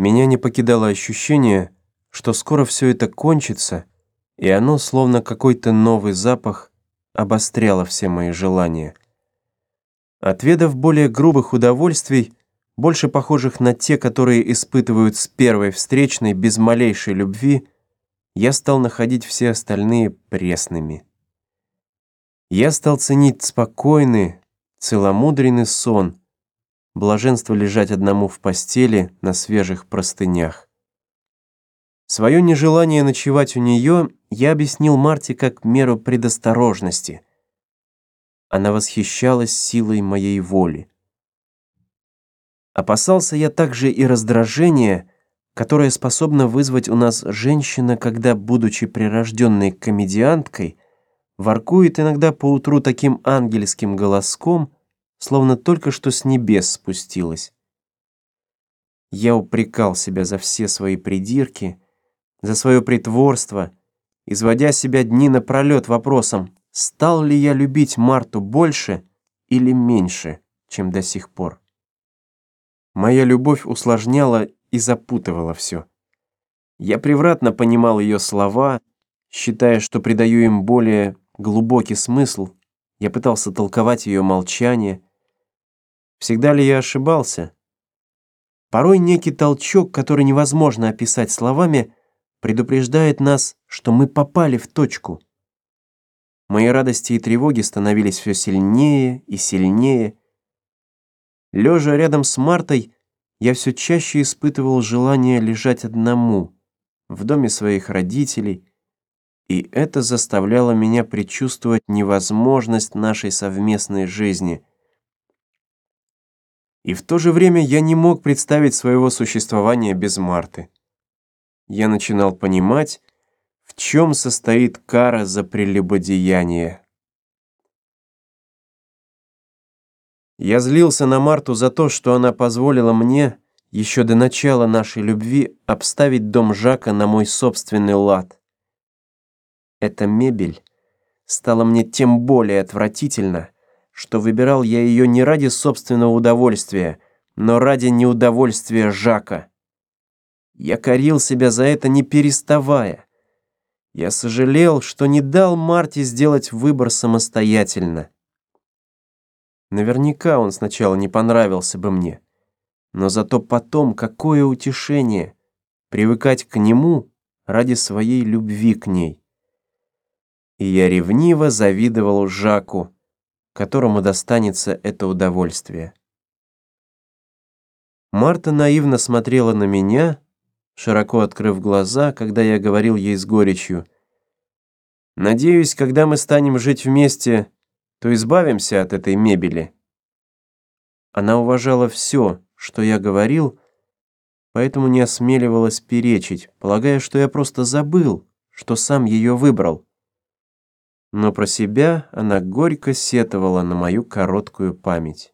Меня не покидало ощущение, что скоро все это кончится, и оно, словно какой-то новый запах, обостряло все мои желания. Отведав более грубых удовольствий, больше похожих на те, которые испытывают с первой встречной без малейшей любви, я стал находить все остальные пресными. Я стал ценить спокойный, целомудренный сон, блаженство лежать одному в постели на свежих простынях. Свое нежелание ночевать у нее я объяснил Марте как меру предосторожности. Она восхищалась силой моей воли. Опасался я также и раздражения, которое способно вызвать у нас женщина, когда, будучи прирожденной комедианткой, воркует иногда поутру таким ангельским голоском, словно только что с небес спустилась. Я упрекал себя за все свои придирки, за свое притворство, изводя себя дни напролет вопросом, стал ли я любить Марту больше или меньше, чем до сих пор. Моя любовь усложняла и запутывала все. Я превратно понимал ее слова, считая, что придаю им более глубокий смысл. Я пытался толковать ее молчание, Всегда ли я ошибался? Порой некий толчок, который невозможно описать словами, предупреждает нас, что мы попали в точку. Мои радости и тревоги становились все сильнее и сильнее. Лежа рядом с Мартой, я все чаще испытывал желание лежать одному, в доме своих родителей, и это заставляло меня предчувствовать невозможность нашей совместной жизни — и в то же время я не мог представить своего существования без Марты. Я начинал понимать, в чем состоит кара за прелюбодеяние. Я злился на Марту за то, что она позволила мне еще до начала нашей любви обставить дом Жака на мой собственный лад. Эта мебель стала мне тем более отвратительна, что выбирал я ее не ради собственного удовольствия, но ради неудовольствия Жака. Я корил себя за это не переставая. Я сожалел, что не дал Марте сделать выбор самостоятельно. Наверняка он сначала не понравился бы мне. Но зато потом какое утешение привыкать к нему ради своей любви к ней. И я ревниво завидовал Жаку, которому достанется это удовольствие. Марта наивно смотрела на меня, широко открыв глаза, когда я говорил ей с горечью. «Надеюсь, когда мы станем жить вместе, то избавимся от этой мебели». Она уважала все, что я говорил, поэтому не осмеливалась перечить, полагая, что я просто забыл, что сам ее выбрал но про себя она горько сетовала на мою короткую память.